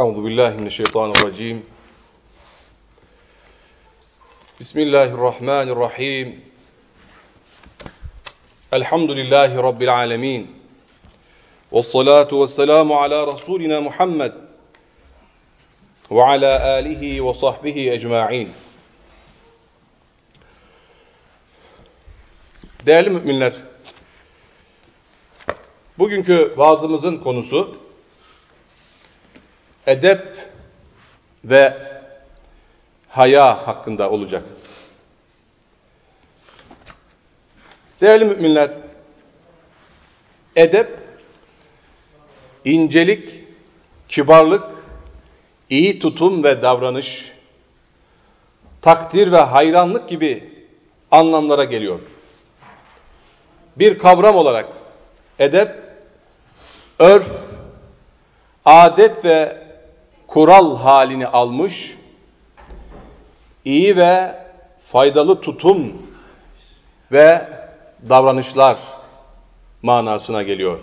Euzu billahi mineşşeytanirracim. Bismillahirrahmanirrahim. Elhamdülillahi rabbil alamin. Ves salatu vesselamu ala rasulina Muhammed ve ala alihi ve sahbihi ecmaîn. Değerli müminler, bugünkü vaazımızın konusu edep ve haya hakkında olacak. Değerli müminler, edep, incelik, kibarlık, iyi tutum ve davranış, takdir ve hayranlık gibi anlamlara geliyor. Bir kavram olarak edep, örf, adet ve kural halini almış, iyi ve faydalı tutum ve davranışlar manasına geliyor.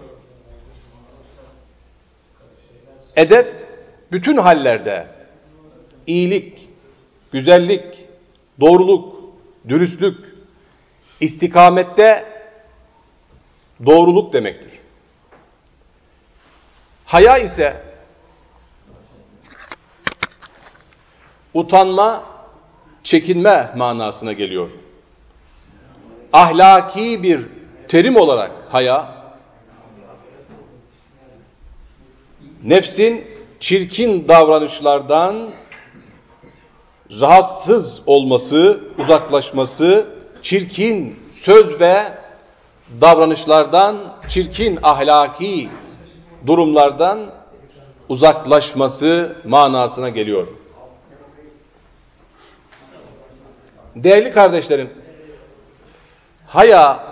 Edep, bütün hallerde iyilik, güzellik, doğruluk, dürüstlük, istikamette doğruluk demektir. Haya ise utanma, çekinme manasına geliyor. Ahlaki bir terim olarak haya, nefsin çirkin davranışlardan rahatsız olması, uzaklaşması, çirkin söz ve davranışlardan, çirkin ahlaki durumlardan uzaklaşması manasına geliyor. Değerli kardeşlerim, haya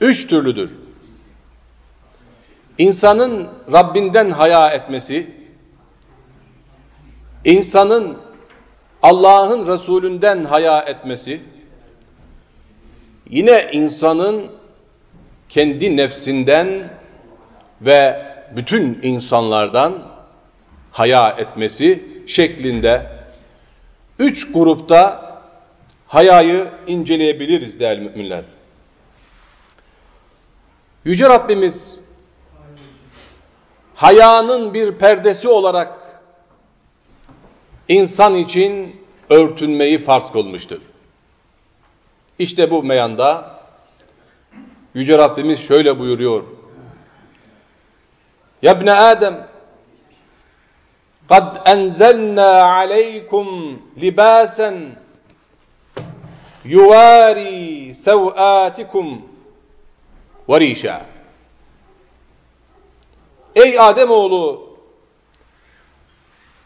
üç türlüdür. İnsanın Rabbinden haya etmesi, insanın Allah'ın Resulünden haya etmesi, yine insanın kendi nefsinden ve bütün insanlardan haya etmesi şeklinde üç grupta hayayı inceleyebiliriz değerli müminler. Yüce Rabbimiz hayanın bir perdesi olarak insan için örtünmeyi farz kılmıştır. İşte bu meyanda Yüce Rabbimiz şöyle buyuruyor. Ya ibne Adem قَدْ أَنْزَلْنَا عَلَيْكُمْ لِبَاسًا yuvari sevatikum ve rişa. Ey Ademoğlu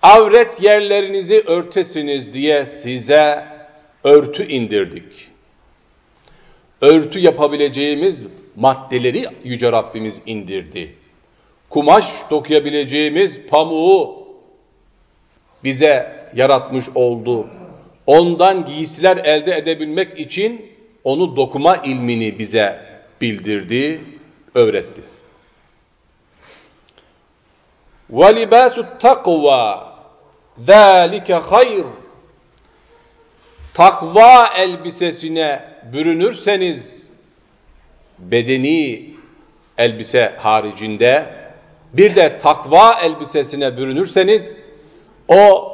avret yerlerinizi örtesiniz diye size örtü indirdik. Örtü yapabileceğimiz maddeleri Yüce Rabbimiz indirdi. Kumaş dokuyabileceğimiz pamuğu bize yaratmış oldu Ondan giysiler elde edebilmek için onu dokuma ilmini bize bildirdi, öğretti. وَلِبَاسُ التَّقْوَى ذَٰلِكَ hayr. Takva elbisesine bürünürseniz, bedeni elbise haricinde, bir de takva elbisesine bürünürseniz, o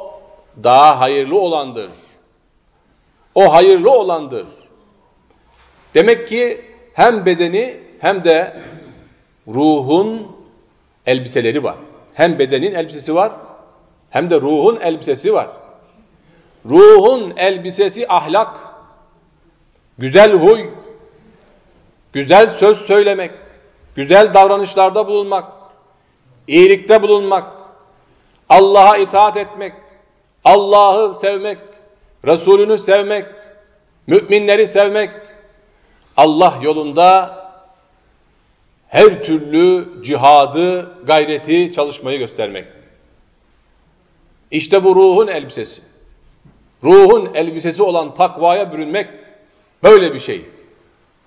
daha hayırlı olandır. O hayırlı olandır. Demek ki hem bedeni hem de ruhun elbiseleri var. Hem bedenin elbisesi var hem de ruhun elbisesi var. Ruhun elbisesi ahlak, güzel huy, güzel söz söylemek, güzel davranışlarda bulunmak, iyilikte bulunmak, Allah'a itaat etmek, Allah'ı sevmek, Resulünü sevmek, müminleri sevmek, Allah yolunda her türlü cihadı, gayreti, çalışmayı göstermek. İşte bu ruhun elbisesi. Ruhun elbisesi olan takvaya bürünmek böyle bir şey.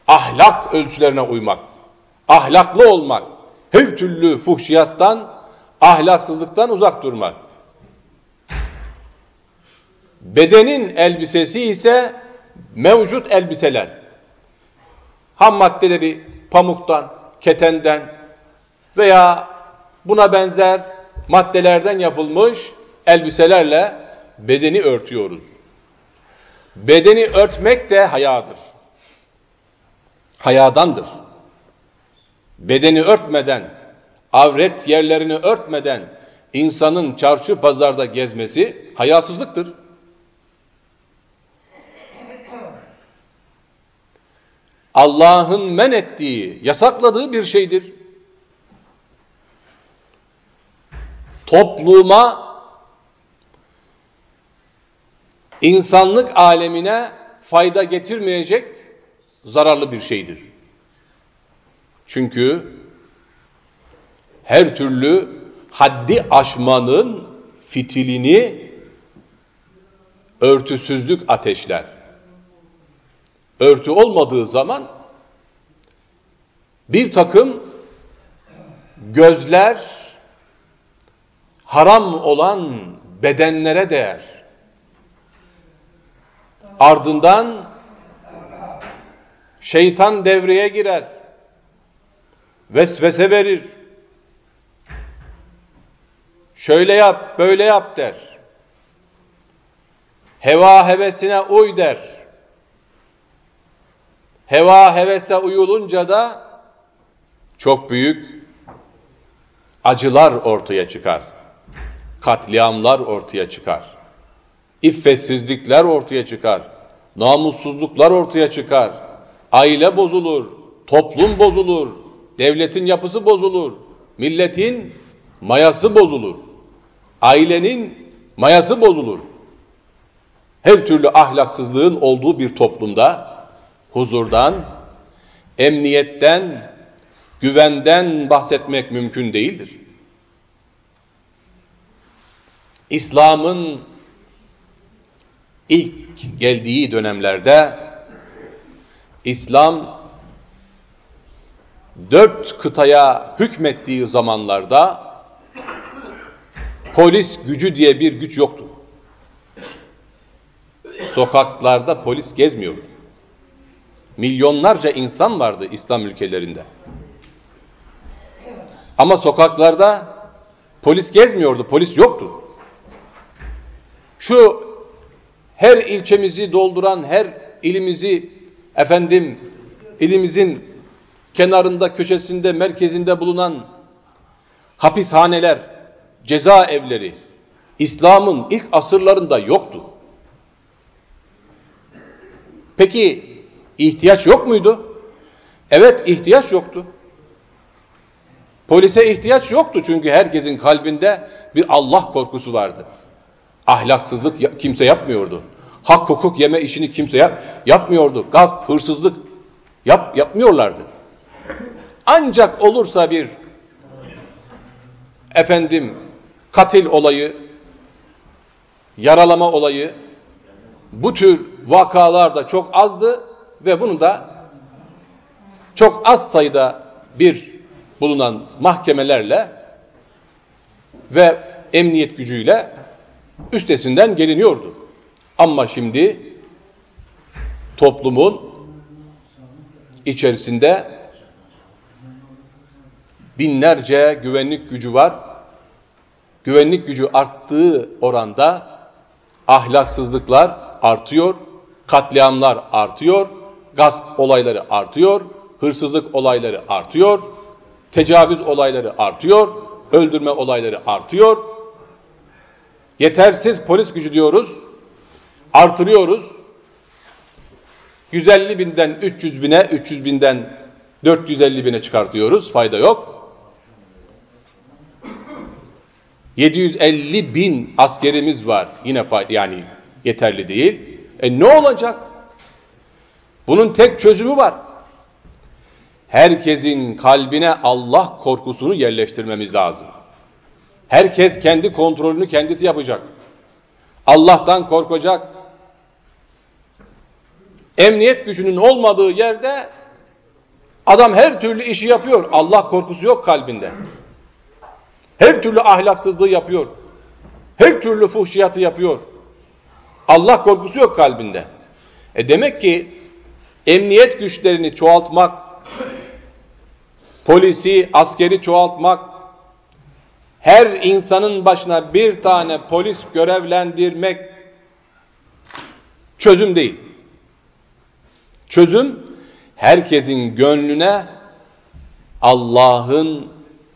Ahlak ölçülerine uymak, ahlaklı olmak, her türlü fuhşiyattan ahlaksızlıktan uzak durmak. Bedenin elbisesi ise mevcut elbiseler. Ham maddeleri pamuktan, ketenden veya buna benzer maddelerden yapılmış elbiselerle bedeni örtüyoruz. Bedeni örtmek de hayadır. Hayadandır. Bedeni örtmeden, avret yerlerini örtmeden insanın çarşı pazarda gezmesi hayasızlıktır. Allah'ın men ettiği, yasakladığı bir şeydir. Topluma, insanlık alemine fayda getirmeyecek zararlı bir şeydir. Çünkü her türlü haddi aşmanın fitilini örtüsüzlük ateşler örtü olmadığı zaman bir takım gözler haram olan bedenlere değer. Ardından şeytan devreye girer. Vesvese verir. Şöyle yap, böyle yap der. Heva hevesine uy der heva hevese uyulunca da çok büyük acılar ortaya çıkar. Katliamlar ortaya çıkar. İffetsizlikler ortaya çıkar. Namussuzluklar ortaya çıkar. Aile bozulur, toplum bozulur, devletin yapısı bozulur, milletin mayası bozulur. Ailenin mayası bozulur. Her türlü ahlaksızlığın olduğu bir toplumda huzurdan, emniyetten, güvenden bahsetmek mümkün değildir. İslam'ın ilk geldiği dönemlerde İslam dört kıtaya hükmettiği zamanlarda polis gücü diye bir güç yoktu. Sokaklarda polis gezmiyordu. Milyonlarca insan vardı İslam ülkelerinde. Ama sokaklarda polis gezmiyordu, polis yoktu. Şu her ilçemizi dolduran, her ilimizi efendim ilimizin kenarında, köşesinde, merkezinde bulunan hapishaneler, cezaevleri İslam'ın ilk asırlarında yoktu. Peki İhtiyaç yok muydu? Evet ihtiyaç yoktu. Polise ihtiyaç yoktu çünkü herkesin kalbinde bir Allah korkusu vardı. Ahlaksızlık kimse yapmıyordu. Hak hukuk yeme işini kimse yap yapmıyordu. Gasp, hırsızlık yap yapmıyorlardı. Ancak olursa bir efendim katil olayı, yaralama olayı bu tür vakalar da çok azdı ve bunu da çok az sayıda bir bulunan mahkemelerle ve emniyet gücüyle üstesinden geliniyordu. Ama şimdi toplumun içerisinde binlerce güvenlik gücü var. Güvenlik gücü arttığı oranda ahlaksızlıklar artıyor, katliamlar artıyor, gasp olayları artıyor, hırsızlık olayları artıyor, tecavüz olayları artıyor, öldürme olayları artıyor. Yetersiz polis gücü diyoruz, artırıyoruz. 150 binden 300 bine, 300 binden 450 bine çıkartıyoruz, fayda yok. 750 bin askerimiz var, yine yani yeterli değil. E ne olacak? Bunun tek çözümü var. Herkesin kalbine Allah korkusunu yerleştirmemiz lazım. Herkes kendi kontrolünü kendisi yapacak. Allah'tan korkacak. Emniyet gücünün olmadığı yerde adam her türlü işi yapıyor. Allah korkusu yok kalbinde. Her türlü ahlaksızlığı yapıyor. Her türlü fuhşiyatı yapıyor. Allah korkusu yok kalbinde. E demek ki emniyet güçlerini çoğaltmak, polisi, askeri çoğaltmak, her insanın başına bir tane polis görevlendirmek çözüm değil. Çözüm herkesin gönlüne Allah'ın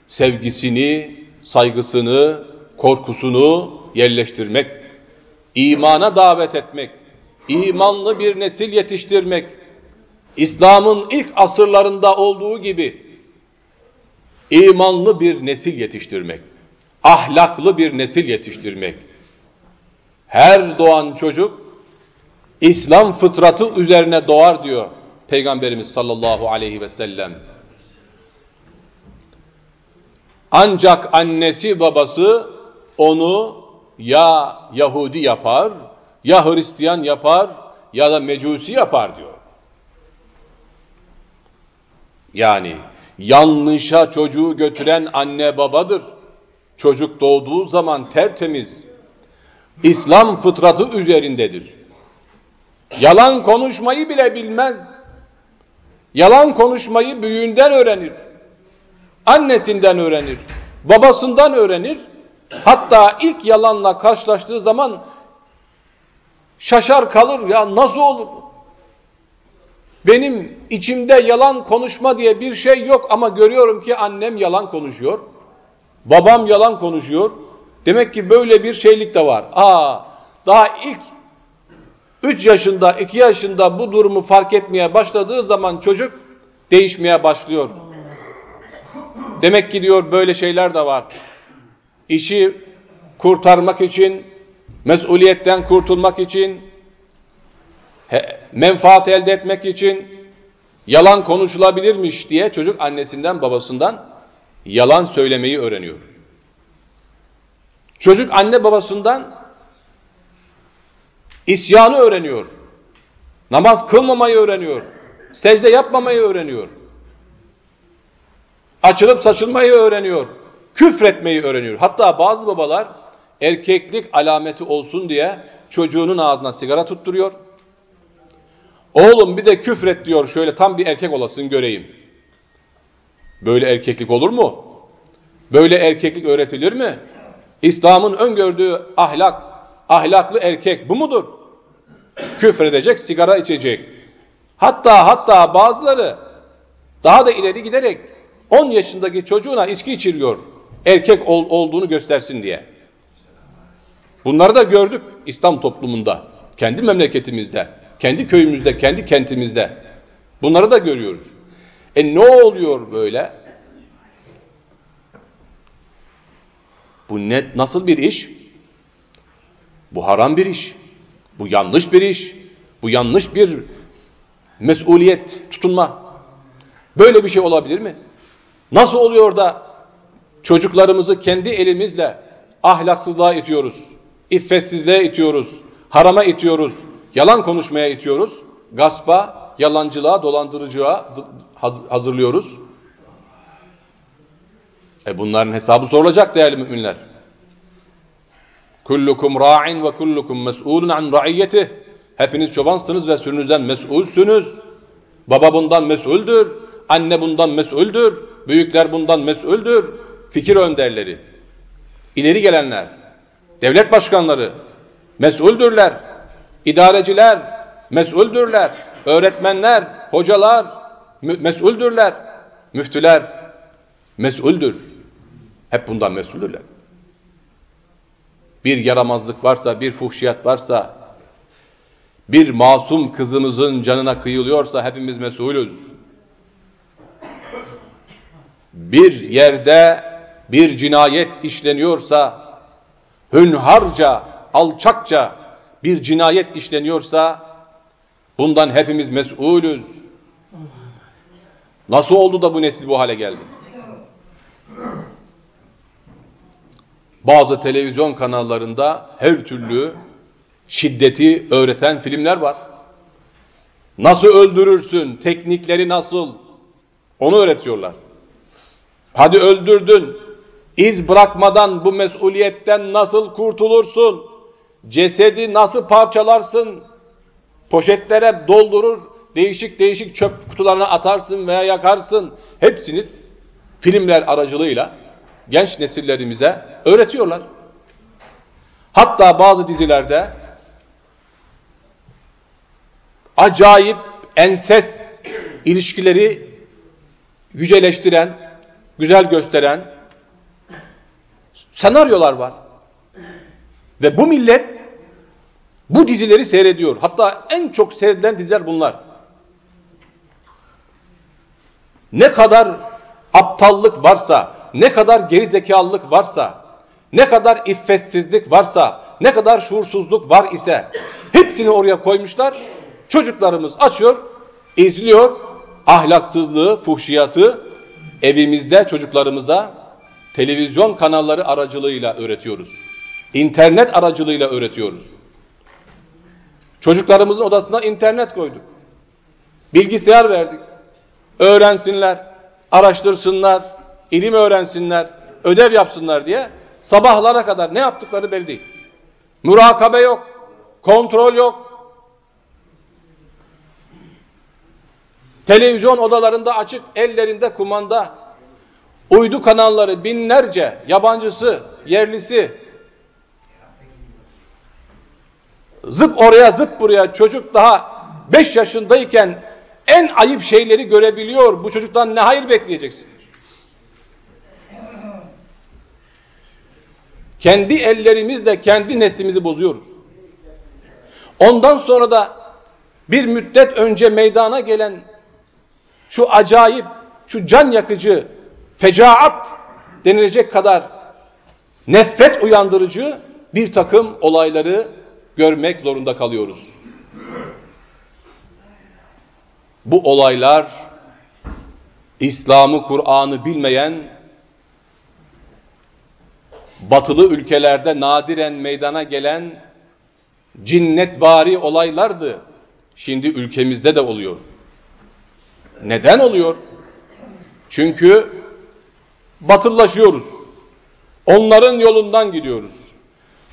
sevgisini, saygısını, korkusunu yerleştirmek, imana davet etmek, imanlı bir nesil yetiştirmek, İslam'ın ilk asırlarında olduğu gibi imanlı bir nesil yetiştirmek, ahlaklı bir nesil yetiştirmek. Her doğan çocuk İslam fıtratı üzerine doğar diyor Peygamberimiz sallallahu aleyhi ve sellem. Ancak annesi babası onu ya Yahudi yapar, ya Hristiyan yapar ya da Mecusi yapar diyor. Yani yanlışa çocuğu götüren anne babadır. Çocuk doğduğu zaman tertemiz, İslam fıtratı üzerindedir. Yalan konuşmayı bile bilmez. Yalan konuşmayı büyüğünden öğrenir. Annesinden öğrenir. Babasından öğrenir. Hatta ilk yalanla karşılaştığı zaman şaşar kalır ya nasıl olur? Benim içimde yalan konuşma diye bir şey yok ama görüyorum ki annem yalan konuşuyor. Babam yalan konuşuyor. Demek ki böyle bir şeylik de var. Aa, daha ilk 3 yaşında, 2 yaşında bu durumu fark etmeye başladığı zaman çocuk değişmeye başlıyor. Demek ki diyor böyle şeyler de var. İşi kurtarmak için, mesuliyetten kurtulmak için, menfaat elde etmek için yalan konuşulabilirmiş diye çocuk annesinden babasından yalan söylemeyi öğreniyor. Çocuk anne babasından isyanı öğreniyor. Namaz kılmamayı öğreniyor. Secde yapmamayı öğreniyor. Açılıp saçılmayı öğreniyor. Küfretmeyi öğreniyor. Hatta bazı babalar erkeklik alameti olsun diye çocuğunun ağzına sigara tutturuyor. Oğlum bir de küfret diyor şöyle tam bir erkek olasın göreyim. Böyle erkeklik olur mu? Böyle erkeklik öğretilir mi? İslam'ın öngördüğü ahlak, ahlaklı erkek bu mudur? Küfredecek, sigara içecek. Hatta hatta bazıları daha da ileri giderek 10 yaşındaki çocuğuna içki içiriyor. Erkek ol, olduğunu göstersin diye. Bunları da gördük İslam toplumunda, kendi memleketimizde, kendi köyümüzde, kendi kentimizde. Bunları da görüyoruz. E ne oluyor böyle? Bu ne, nasıl bir iş? Bu haram bir iş. Bu yanlış bir iş. Bu yanlış bir mesuliyet, tutunma. Böyle bir şey olabilir mi? Nasıl oluyor da çocuklarımızı kendi elimizle ahlaksızlığa itiyoruz, iffetsizliğe itiyoruz, harama itiyoruz, yalan konuşmaya itiyoruz, gaspa, yalancılığa, dolandırıcıya hazırlıyoruz. E bunların hesabı sorulacak değerli müminler. Kullukum ra'in ve kullukum mes'ulun an ra'iyyetih. Hepiniz çobansınız ve sürünüzden mesulsünüz. Baba bundan mesuldür, anne bundan mesuldür, büyükler bundan mesuldür, fikir önderleri, ileri gelenler, devlet başkanları mesuldürler, idareciler mesuldürler, öğretmenler, hocalar mesuldürler, müftüler mesuldür. Hep bundan mesuldürler. Bir yaramazlık varsa, bir fuhşiyat varsa, bir masum kızımızın canına kıyılıyorsa hepimiz mesulüz. Bir yerde bir cinayet işleniyorsa, hünharca, alçakça bir cinayet işleniyorsa, bundan hepimiz mesulüz. Nasıl oldu da bu nesil bu hale geldi? Bazı televizyon kanallarında her türlü şiddeti öğreten filmler var. Nasıl öldürürsün, teknikleri nasıl onu öğretiyorlar. Hadi öldürdün, İz bırakmadan bu mesuliyetten nasıl kurtulursun? Cesedi nasıl parçalarsın? Poşetlere doldurur, değişik değişik çöp kutularına atarsın veya yakarsın. Hepsini filmler aracılığıyla genç nesillerimize öğretiyorlar. Hatta bazı dizilerde acayip enses ilişkileri yüceleştiren, güzel gösteren senaryolar var. Ve bu millet bu dizileri seyrediyor. Hatta en çok seyredilen diziler bunlar. Ne kadar aptallık varsa, ne kadar gerizekalılık varsa, ne kadar iffetsizlik varsa, ne kadar şuursuzluk var ise hepsini oraya koymuşlar. Çocuklarımız açıyor, izliyor ahlaksızlığı, fuhşiyatı evimizde çocuklarımıza televizyon kanalları aracılığıyla öğretiyoruz. İnternet aracılığıyla öğretiyoruz. Çocuklarımızın odasına internet koyduk. Bilgisayar verdik. Öğrensinler, araştırsınlar, ilim öğrensinler, ödev yapsınlar diye sabahlara kadar ne yaptıkları belli değil. Murakabe yok, kontrol yok. Televizyon odalarında açık, ellerinde kumanda. Uydu kanalları binlerce, yabancısı, yerlisi. Zıp oraya zıp buraya çocuk daha 5 yaşındayken en ayıp şeyleri görebiliyor. Bu çocuktan ne hayır bekleyeceksin? Kendi ellerimizle kendi neslimizi bozuyoruz. Ondan sonra da bir müddet önce meydana gelen şu acayip, şu can yakıcı, fecaat denilecek kadar nefret uyandırıcı bir takım olayları görmek zorunda kalıyoruz. Bu olaylar İslam'ı, Kur'an'ı bilmeyen batılı ülkelerde nadiren meydana gelen cinnetvari olaylardı. Şimdi ülkemizde de oluyor. Neden oluyor? Çünkü batıllaşıyoruz. Onların yolundan gidiyoruz.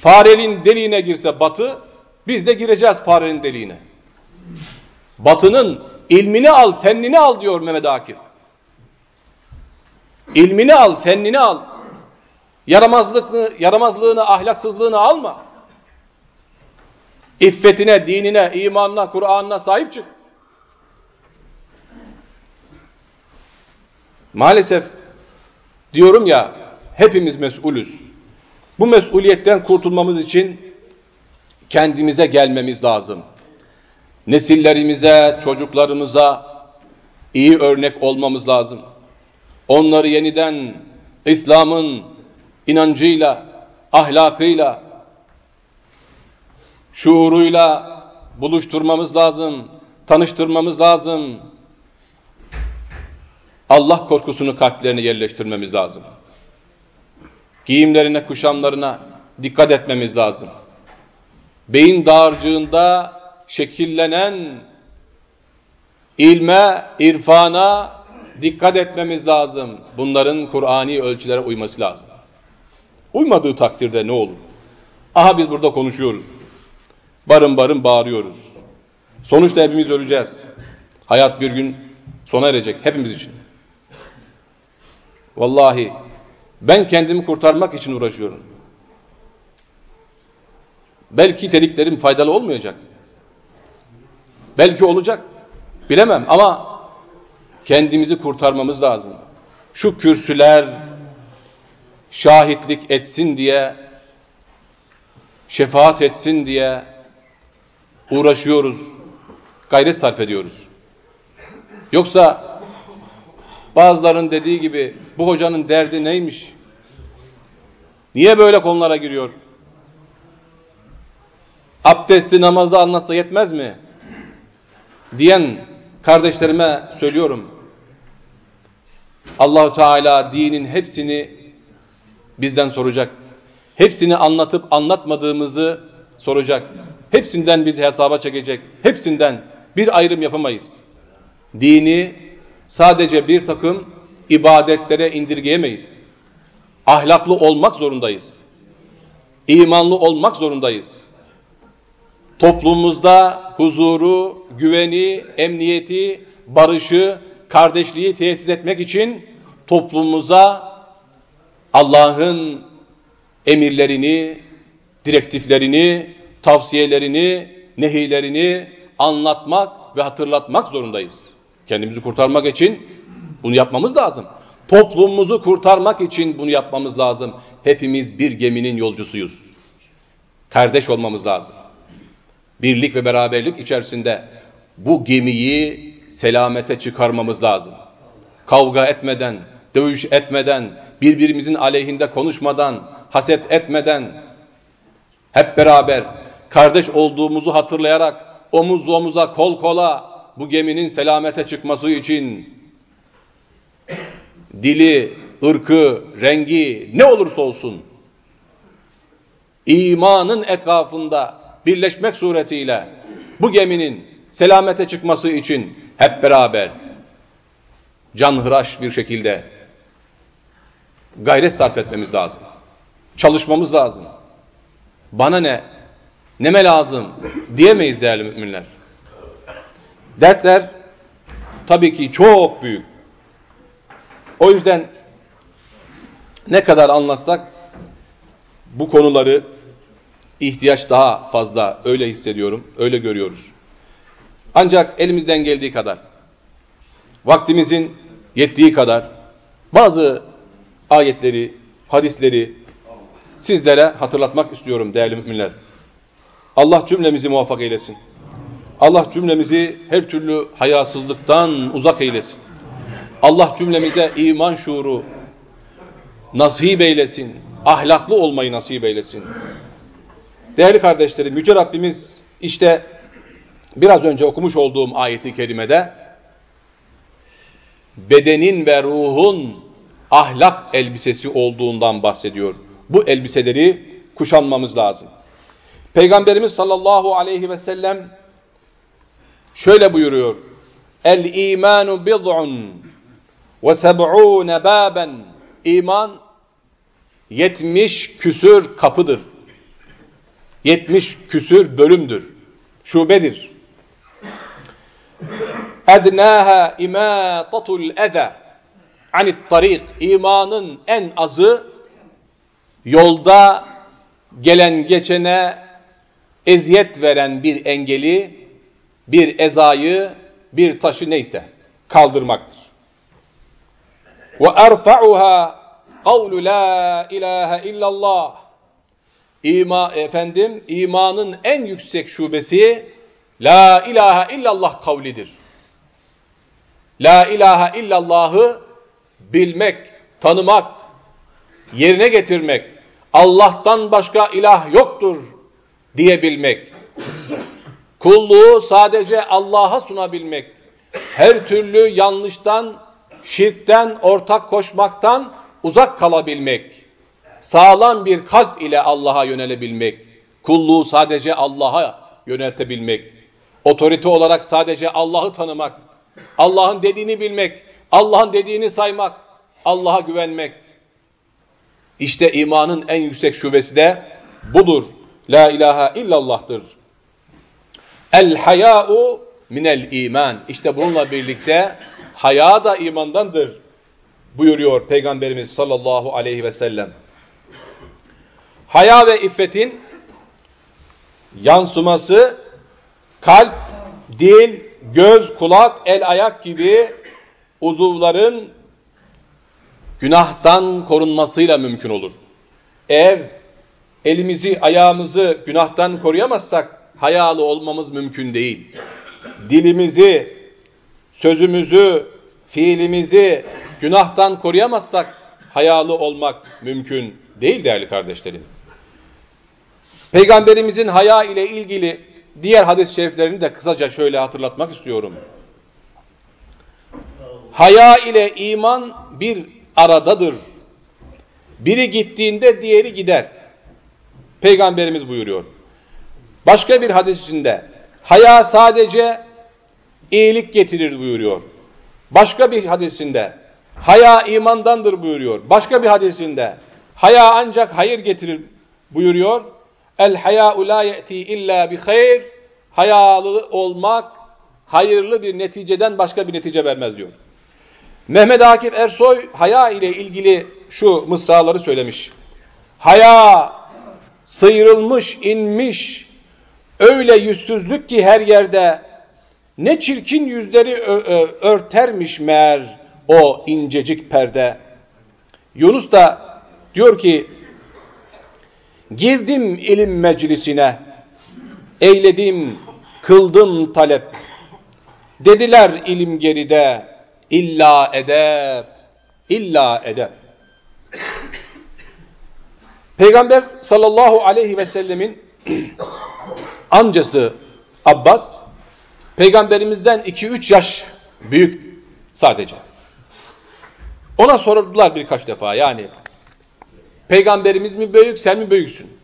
Farenin deliğine girse batı, biz de gireceğiz farenin deliğine. Batının ilmini al, fennini al diyor Mehmet Akif. İlmini al, fennini al. Yaramazlığını, yaramazlığını, ahlaksızlığını alma. İffetine, dinine, imanına, Kur'an'ına sahip çık. Maalesef diyorum ya hepimiz mesulüz. Bu mesuliyetten kurtulmamız için kendimize gelmemiz lazım. Nesillerimize, çocuklarımıza iyi örnek olmamız lazım. Onları yeniden İslam'ın inancıyla, ahlakıyla, şuuruyla buluşturmamız lazım, tanıştırmamız lazım. Allah korkusunu kalplerine yerleştirmemiz lazım. Giyimlerine, kuşamlarına dikkat etmemiz lazım. Beyin dağarcığında şekillenen ilme, irfana dikkat etmemiz lazım. Bunların Kur'ani ölçülere uyması lazım. Uymadığı takdirde ne olur? Aha biz burada konuşuyoruz. Barın barın bağırıyoruz. Sonuçta hepimiz öleceğiz. Hayat bir gün sona erecek hepimiz için. Vallahi ben kendimi kurtarmak için uğraşıyorum. Belki dediklerim faydalı olmayacak. Belki olacak. Bilemem ama kendimizi kurtarmamız lazım. Şu kürsüler şahitlik etsin diye, şefaat etsin diye uğraşıyoruz, gayret sarf ediyoruz. Yoksa bazıların dediği gibi bu hocanın derdi neymiş? Niye böyle konulara giriyor? Abdesti namazda anlatsa yetmez mi? Diyen kardeşlerime söylüyorum. Allahu Teala dinin hepsini bizden soracak. Hepsini anlatıp anlatmadığımızı soracak. Hepsinden bizi hesaba çekecek. Hepsinden bir ayrım yapamayız. Dini sadece bir takım ibadetlere indirgeyemeyiz. Ahlaklı olmak zorundayız. İmanlı olmak zorundayız. Toplumumuzda huzuru, güveni, emniyeti, barışı, kardeşliği tesis etmek için toplumumuza Allah'ın emirlerini, direktiflerini, tavsiyelerini, nehilerini anlatmak ve hatırlatmak zorundayız. Kendimizi kurtarmak için bunu yapmamız lazım. Toplumumuzu kurtarmak için bunu yapmamız lazım. Hepimiz bir geminin yolcusuyuz. Kardeş olmamız lazım. Birlik ve beraberlik içerisinde bu gemiyi selamete çıkarmamız lazım. Kavga etmeden, dövüş etmeden, birbirimizin aleyhinde konuşmadan, haset etmeden, hep beraber kardeş olduğumuzu hatırlayarak omuz omuza kol kola bu geminin selamete çıkması için dili, ırkı, rengi ne olursa olsun imanın etrafında birleşmek suretiyle bu geminin selamete çıkması için hep beraber canhıraş bir şekilde gayret sarf etmemiz lazım. Çalışmamız lazım. Bana ne, neme lazım diyemeyiz değerli müminler. Dertler tabii ki çok büyük. O yüzden ne kadar anlatsak bu konuları ihtiyaç daha fazla öyle hissediyorum, öyle görüyoruz. Ancak elimizden geldiği kadar, vaktimizin yettiği kadar bazı ayetleri, hadisleri sizlere hatırlatmak istiyorum değerli müminler. Allah cümlemizi muvaffak eylesin. Allah cümlemizi her türlü hayasızlıktan uzak eylesin. Allah cümlemize iman şuuru nasip eylesin. Ahlaklı olmayı nasip eylesin. Değerli kardeşlerim, Yüce Rabbimiz işte biraz önce okumuş olduğum ayeti kerimede bedenin ve ruhun ahlak elbisesi olduğundan bahsediyor. Bu elbiseleri kuşanmamız lazım. Peygamberimiz sallallahu aleyhi ve sellem şöyle buyuruyor. El imanu bid'un ve seb'ûne bâben. İman yetmiş küsür kapıdır. Yetmiş küsür bölümdür. Şubedir. Ednâhâ imâtatul eze anit tarik. İmanın en azı yolda gelen geçene eziyet veren bir engeli, bir ezayı, bir taşı neyse kaldırmaktır. Erfa'uha kavlu la ilahe illallah. İma, efendim, imanın en yüksek şubesi la ilahe illallah kavlidir. La ilahe illallahı bilmek, tanımak, yerine getirmek, Allah'tan başka ilah yoktur diyebilmek, kulluğu sadece Allah'a sunabilmek, her türlü yanlıştan, şirkten, ortak koşmaktan uzak kalabilmek, sağlam bir kalp ile Allah'a yönelebilmek, kulluğu sadece Allah'a yöneltebilmek, otorite olarak sadece Allah'ı tanımak, Allah'ın dediğini bilmek, Allah'ın dediğini saymak, Allah'a güvenmek. İşte imanın en yüksek şubesi de budur. La ilahe illallah'tır. El haya'u minel iman. İşte bununla birlikte haya da imandandır buyuruyor Peygamberimiz sallallahu aleyhi ve sellem. Haya ve iffetin yansıması kalp, dil, göz, kulak, el, ayak gibi uzuvların günahtan korunmasıyla mümkün olur. Eğer elimizi, ayağımızı günahtan koruyamazsak hayalı olmamız mümkün değil. Dilimizi, sözümüzü, fiilimizi günahtan koruyamazsak hayalı olmak mümkün değil değerli kardeşlerim. Peygamberimizin haya ile ilgili diğer hadis-i şeriflerini de kısaca şöyle hatırlatmak istiyorum. Haya ile iman bir aradadır. Biri gittiğinde diğeri gider. Peygamberimiz buyuruyor. Başka bir hadis içinde haya sadece iyilik getirir buyuruyor. Başka bir hadisinde haya imandandır buyuruyor. Başka bir hadisinde Haya ancak hayır getirir buyuruyor. El haya'u la ye'ti illa bi hayr. Hayalı olmak hayırlı bir neticeden başka bir netice vermez diyor. Mehmet Akif Ersoy haya ile ilgili şu mısraları söylemiş. Haya sıyrılmış, inmiş, öyle yüzsüzlük ki her yerde ne çirkin yüzleri örtermiş meğer o incecik perde. Yunus da diyor ki, girdim ilim meclisine, eyledim, kıldım talep. Dediler ilim geride, illa edep, illa edep. Peygamber sallallahu aleyhi ve sellemin amcası Abbas, peygamberimizden 2-3 yaş büyük sadece. Ona sordular birkaç defa yani peygamberimiz mi büyük sen mi büyüksün?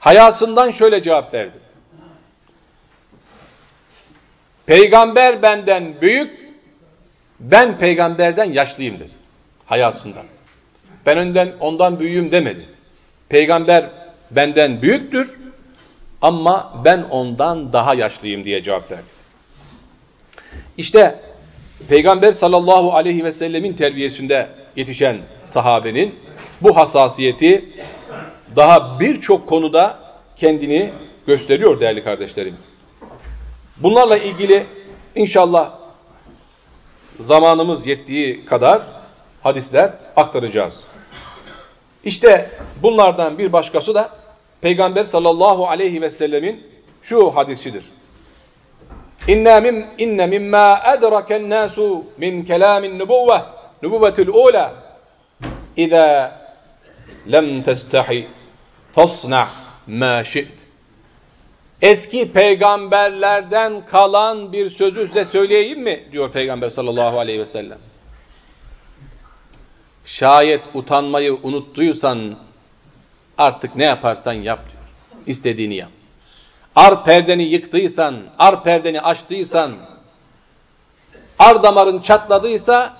Hayasından şöyle cevap verdi. Peygamber benden büyük, ben peygamberden yaşlıyım dedi. Hayasından. Ben önden ondan büyüğüm demedi. Peygamber benden büyüktür ama ben ondan daha yaşlıyım diye cevap verdi. İşte Peygamber sallallahu aleyhi ve sellemin terbiyesinde yetişen sahabenin bu hassasiyeti daha birçok konuda kendini gösteriyor değerli kardeşlerim. Bunlarla ilgili inşallah zamanımız yettiği kadar hadisler aktaracağız. İşte bunlardan bir başkası da Peygamber sallallahu aleyhi ve sellemin şu hadisidir. İnne mim inne mimma edraken nasu min kelamin nubuvve nubuvvetul ula İza lem testahi fasna ma şi't. Eski peygamberlerden kalan bir sözü size söyleyeyim mi? diyor Peygamber sallallahu aleyhi ve sellem. Şayet utanmayı unuttuysan artık ne yaparsan yap diyor. İstediğini yap. Ar perdeni yıktıysan, ar perdeni açtıysan, ar damarın çatladıysa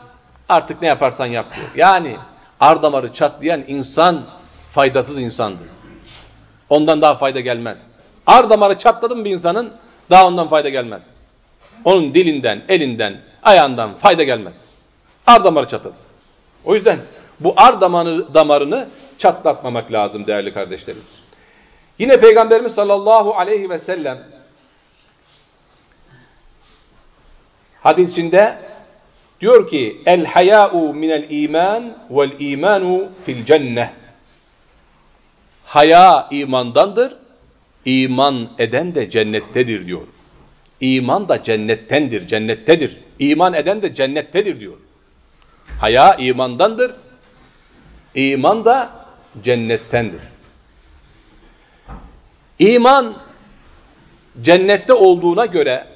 artık ne yaparsan yap diyor. Yani ar damarı çatlayan insan faydasız insandır. Ondan daha fayda gelmez. Ar damarı çatladı mı bir insanın daha ondan fayda gelmez. Onun dilinden, elinden, ayağından fayda gelmez. Ar damarı çatladı. O yüzden bu ar damarı, damarını çatlatmamak lazım değerli kardeşlerim. Yine Peygamberimiz sallallahu aleyhi ve sellem hadisinde diyor ki el haya'u minel iman vel imanu fil cenneh haya imandandır iman eden de cennettedir diyor. İman da cennettendir, cennettedir. İman eden de cennettedir diyor. Haya imandandır. İman da cennettendir. İman cennette olduğuna göre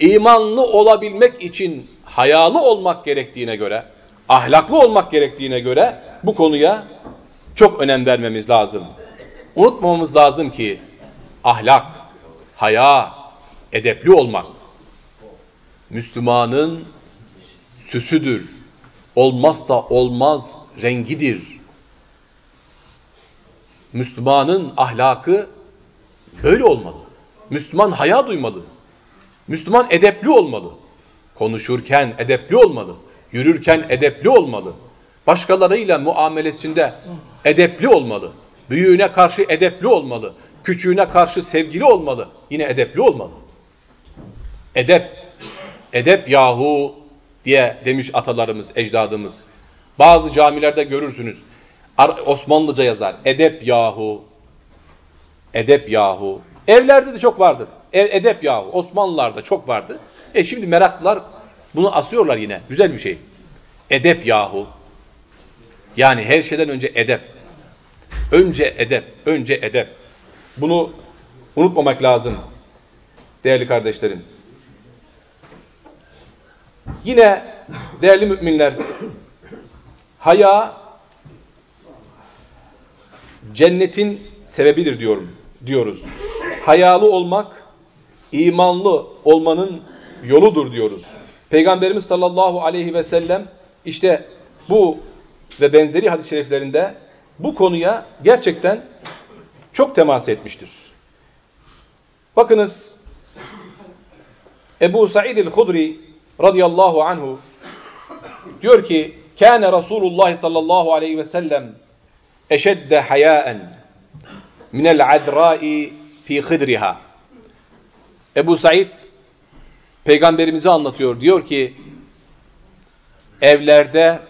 imanlı olabilmek için hayalı olmak gerektiğine göre, ahlaklı olmak gerektiğine göre bu konuya çok önem vermemiz lazım. Unutmamamız lazım ki ahlak, haya, edepli olmak Müslümanın süsüdür. Olmazsa olmaz rengidir. Müslümanın ahlakı böyle olmalı. Müslüman haya duymalı. Müslüman edepli olmalı. Konuşurken edepli olmalı. Yürürken edepli olmalı. Başkalarıyla muamelesinde edepli olmalı. Büyüğüne karşı edepli olmalı. Küçüğüne karşı sevgili olmalı. Yine edepli olmalı. Edep. Edep yahu diye demiş atalarımız, ecdadımız. Bazı camilerde görürsünüz. Osmanlıca yazar. Edep yahu. Edep yahu. Evlerde de çok vardır. E, edep yahu. Osmanlılarda çok vardı. E şimdi meraklılar bunu asıyorlar yine. Güzel bir şey. Edep yahu. Yani her şeyden önce edep. Önce edep. Önce edep. Bunu unutmamak lazım. Değerli kardeşlerim. Yine değerli müminler haya cennetin sebebidir diyorum diyoruz. Hayalı olmak imanlı olmanın yoludur diyoruz. Peygamberimiz sallallahu aleyhi ve sellem işte bu ve benzeri hadis-i şeriflerinde bu konuya gerçekten çok temas etmiştir. Bakınız Ebu Sa'id el-Hudri radıyallahu anhu diyor ki Kâne Resulullah sallallahu aleyhi ve sellem eşedde hayâen minel adrâi fi khidriha. Ebu Said peygamberimizi anlatıyor. Diyor ki evlerde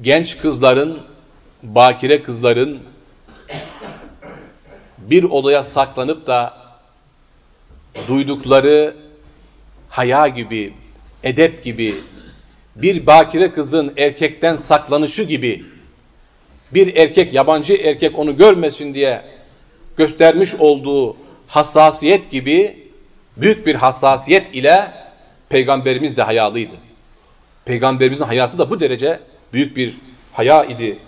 genç kızların, bakire kızların bir odaya saklanıp da duydukları haya gibi, edep gibi, bir bakire kızın erkekten saklanışı gibi, bir erkek, yabancı erkek onu görmesin diye göstermiş olduğu hassasiyet gibi büyük bir hassasiyet ile Peygamberimiz de hayalıydı. Peygamberimizin hayası da bu derece büyük bir haya idi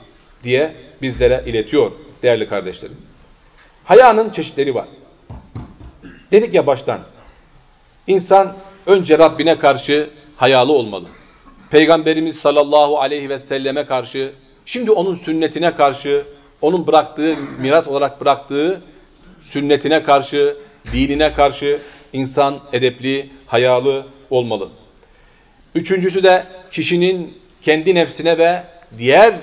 diye bizlere iletiyor değerli kardeşlerim. Hayanın çeşitleri var. Dedik ya baştan, insan önce Rabbine karşı hayalı olmalı. Peygamberimiz sallallahu aleyhi ve selleme karşı, şimdi onun sünnetine karşı, onun bıraktığı, miras olarak bıraktığı sünnetine karşı, dinine karşı insan edepli, hayalı olmalı. Üçüncüsü de kişinin kendi nefsine ve diğer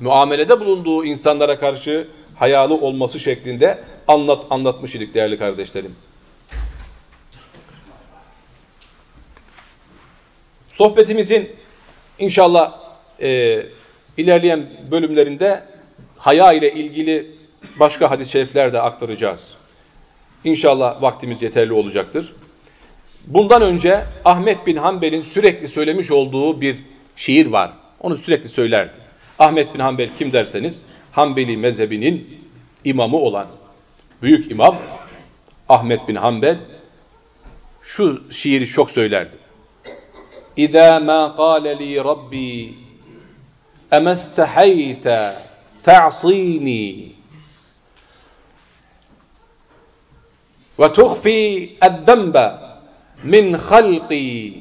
muamelede bulunduğu insanlara karşı hayalı olması şeklinde anlat anlatmış idik değerli kardeşlerim. Sohbetimizin inşallah e, ilerleyen bölümlerinde haya ile ilgili başka hadis-i şerifler de aktaracağız. İnşallah vaktimiz yeterli olacaktır. Bundan önce Ahmet bin Hanbel'in sürekli söylemiş olduğu bir şiir var. Onu sürekli söylerdi. Ahmet bin Hanbel kim derseniz Hanbeli mezhebinin imamı olan büyük imam Ahmet bin Hanbel şu şiiri çok söylerdi. إذا ما قال لي ربي أما استحيت تعصيني؟ وتخفي الذنب من خلقي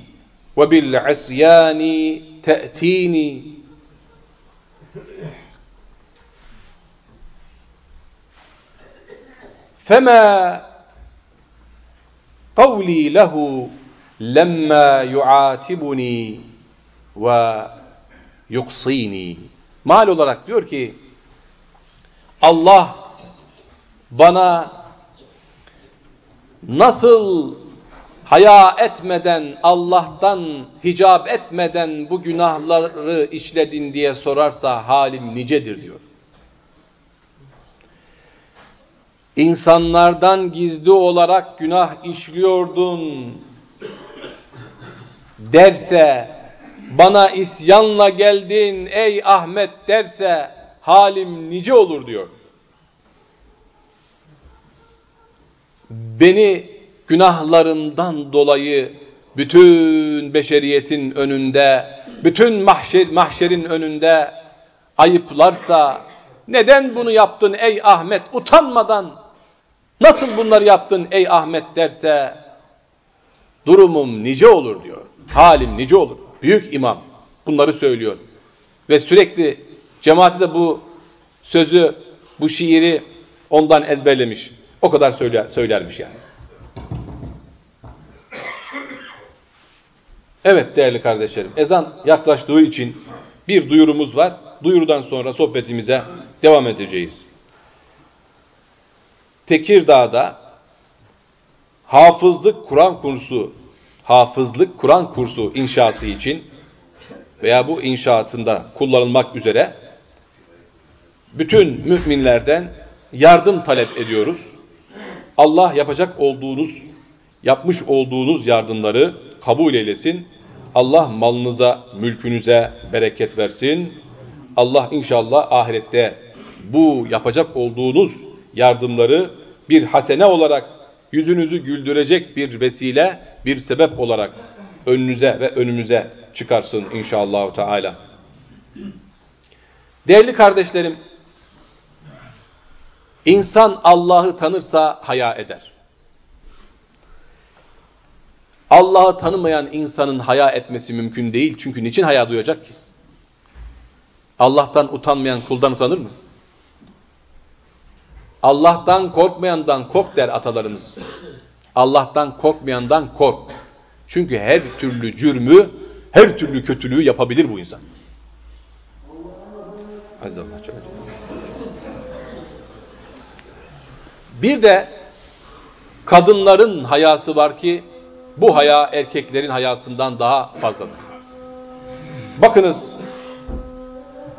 وبالعصيان تأتيني. فما قولي له لما يعاتبني ve yuksini. Mal olarak diyor ki Allah bana nasıl haya etmeden, Allah'tan hicap etmeden bu günahları işledin diye sorarsa halim nicedir diyor. İnsanlardan gizli olarak günah işliyordun derse, bana isyanla geldin ey Ahmet derse halim nice olur diyor. Beni günahlarından dolayı bütün beşeriyetin önünde, bütün mahşer, mahşerin önünde ayıplarsa, neden bunu yaptın ey Ahmet utanmadan, nasıl bunları yaptın ey Ahmet derse, durumum nice olur diyor. Halim nice olur. Büyük imam bunları söylüyor. Ve sürekli cemaati de bu sözü, bu şiiri ondan ezberlemiş. O kadar söyler, söylermiş yani. Evet değerli kardeşlerim, ezan yaklaştığı için bir duyurumuz var. Duyurudan sonra sohbetimize devam edeceğiz. Tekirdağ'da hafızlık Kur'an kursu, hafızlık Kur'an kursu inşası için veya bu inşaatında kullanılmak üzere bütün müminlerden yardım talep ediyoruz. Allah yapacak olduğunuz, yapmış olduğunuz yardımları kabul eylesin. Allah malınıza, mülkünüze bereket versin. Allah inşallah ahirette bu yapacak olduğunuz yardımları bir hasene olarak yüzünüzü güldürecek bir vesile, bir sebep olarak önünüze ve önümüze çıkarsın inşallah Teala. Değerli kardeşlerim, insan Allah'ı tanırsa haya eder. Allah'ı tanımayan insanın haya etmesi mümkün değil. Çünkü niçin haya duyacak ki? Allah'tan utanmayan kuldan utanır mı? Allah'tan korkmayandan kork der atalarımız. Allah'tan korkmayandan kork. Çünkü her türlü cürmü, her türlü kötülüğü yapabilir bu insan. Aziz Allah çok Bir de kadınların hayası var ki bu haya erkeklerin hayasından daha fazladır. Bakınız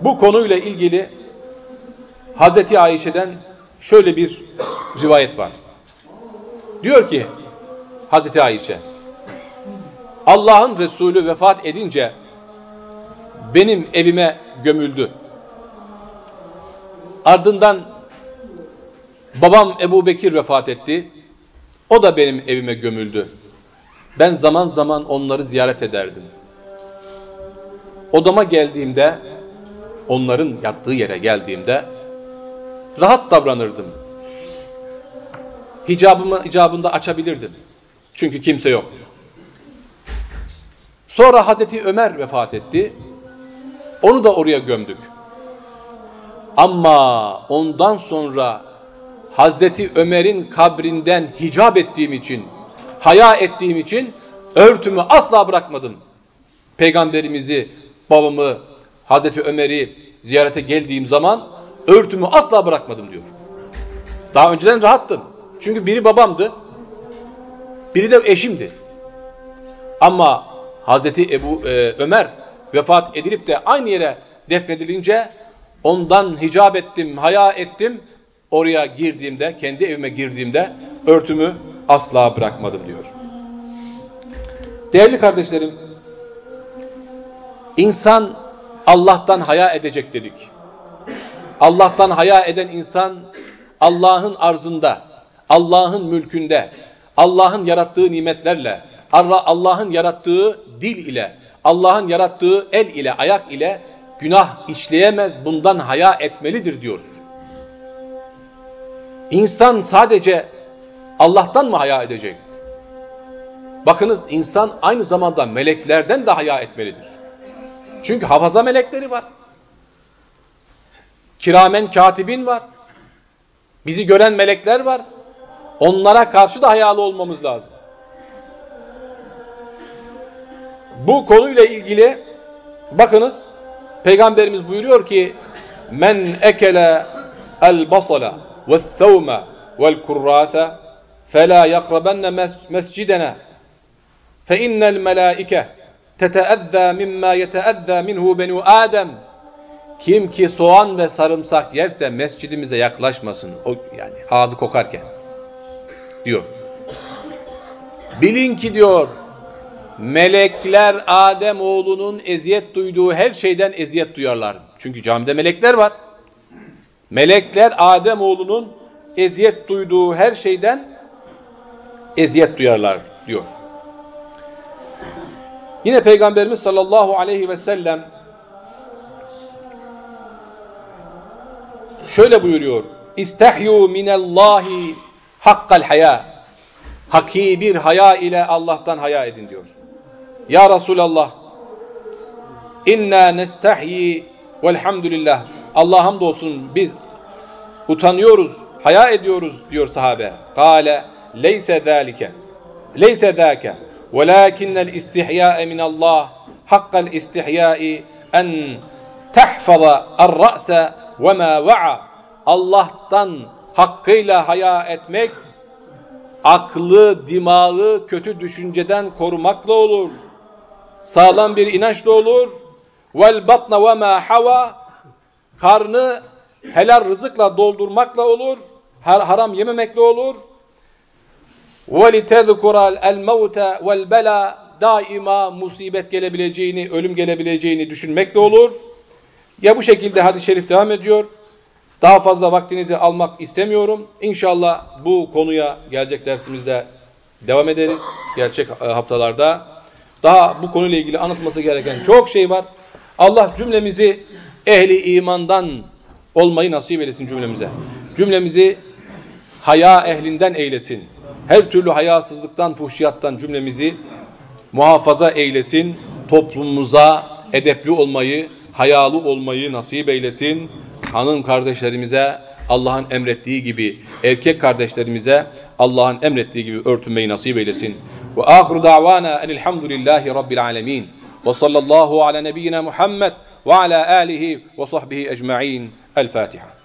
bu konuyla ilgili Hazreti Ayşe'den şöyle bir rivayet var. Diyor ki Hazreti Ayşe Allah'ın Resulü vefat edince benim evime gömüldü. Ardından babam Ebu Bekir vefat etti. O da benim evime gömüldü. Ben zaman zaman onları ziyaret ederdim. Odama geldiğimde, onların yattığı yere geldiğimde rahat davranırdım. Hicabımı icabında açabilirdim. Çünkü kimse yok. Sonra Hazreti Ömer vefat etti. Onu da oraya gömdük. Ama ondan sonra Hazreti Ömer'in kabrinden hicap ettiğim için, haya ettiğim için örtümü asla bırakmadım. Peygamberimizi, babamı, Hazreti Ömer'i ziyarete geldiğim zaman örtümü asla bırakmadım diyor. Daha önceden rahattım. Çünkü biri babamdı, biri de eşimdi. Ama Hazreti Ebu e, Ömer vefat edilip de aynı yere defnedilince ondan hicap ettim, haya ettim. Oraya girdiğimde, kendi evime girdiğimde örtümü asla bırakmadım diyor. Değerli kardeşlerim, insan Allah'tan haya edecek dedik. Allah'tan haya eden insan Allah'ın arzında, Allah'ın mülkünde, Allah'ın yarattığı nimetlerle, Allah'ın yarattığı dil ile, Allah'ın yarattığı el ile, ayak ile günah işleyemez, bundan haya etmelidir diyoruz. İnsan sadece Allah'tan mı haya edecek? Bakınız insan aynı zamanda meleklerden de haya etmelidir. Çünkü hafaza melekleri var. Kiramen katibin var. Bizi gören melekler var. Onlara karşı da hayalı olmamız lazım. Bu konuyla ilgili bakınız Peygamberimiz buyuruyor ki men ekele el basala ve thawma vel kurrata fela yakrabenne mescidena fe innel melaike teteezza mimma yeteezza minhu benu Adem kim ki soğan ve sarımsak yerse mescidimize yaklaşmasın. O yani ağzı kokarken diyor. Bilin ki diyor melekler Adem oğlunun eziyet duyduğu her şeyden eziyet duyarlar. Çünkü camide melekler var. Melekler Adem oğlunun eziyet duyduğu her şeyden eziyet duyarlar diyor. Yine Peygamberimiz sallallahu aleyhi ve sellem şöyle buyuruyor. İstehyu minallahi hakkal haya. Haki bir haya ile Allah'tan haya edin diyor. Ya Resulallah inna nestahyi velhamdülillah Allah hamdolsun biz utanıyoruz, haya ediyoruz diyor sahabe. Kale leyse zâlike leyse zâke velakinnel istihyâe minallah hakkal istihyâi en tehfaza er-ra'se ve ma va'a Allah'tan hakkıyla haya etmek aklı, dimağı kötü düşünceden korumakla olur sağlam bir inançla olur. Vel batna ve ma hava karnı helal rızıkla doldurmakla olur. Haram yememekle olur. Mevte vel bela daima musibet gelebileceğini, ölüm gelebileceğini düşünmekle olur. Ya bu şekilde hadis-i şerif devam ediyor. Daha fazla vaktinizi almak istemiyorum. İnşallah bu konuya gelecek dersimizde devam ederiz. Gerçek e, haftalarda. Daha bu konuyla ilgili anlatması gereken çok şey var. Allah cümlemizi ehli imandan olmayı nasip eylesin cümlemize. Cümlemizi haya ehlinden eylesin. Her türlü hayasızlıktan, fuhşiyattan cümlemizi muhafaza eylesin. Toplumumuza edepli olmayı, hayalı olmayı nasip eylesin. Hanım kardeşlerimize Allah'ın emrettiği gibi, erkek kardeşlerimize Allah'ın emrettiği gibi örtünmeyi nasip eylesin. Ve ahiru davana enilhamdülillahi rabbil alemin. Ve sallallahu ala nebiyyina Muhammed ve ala alihi ve sahbihi ecma'in. El Fatiha.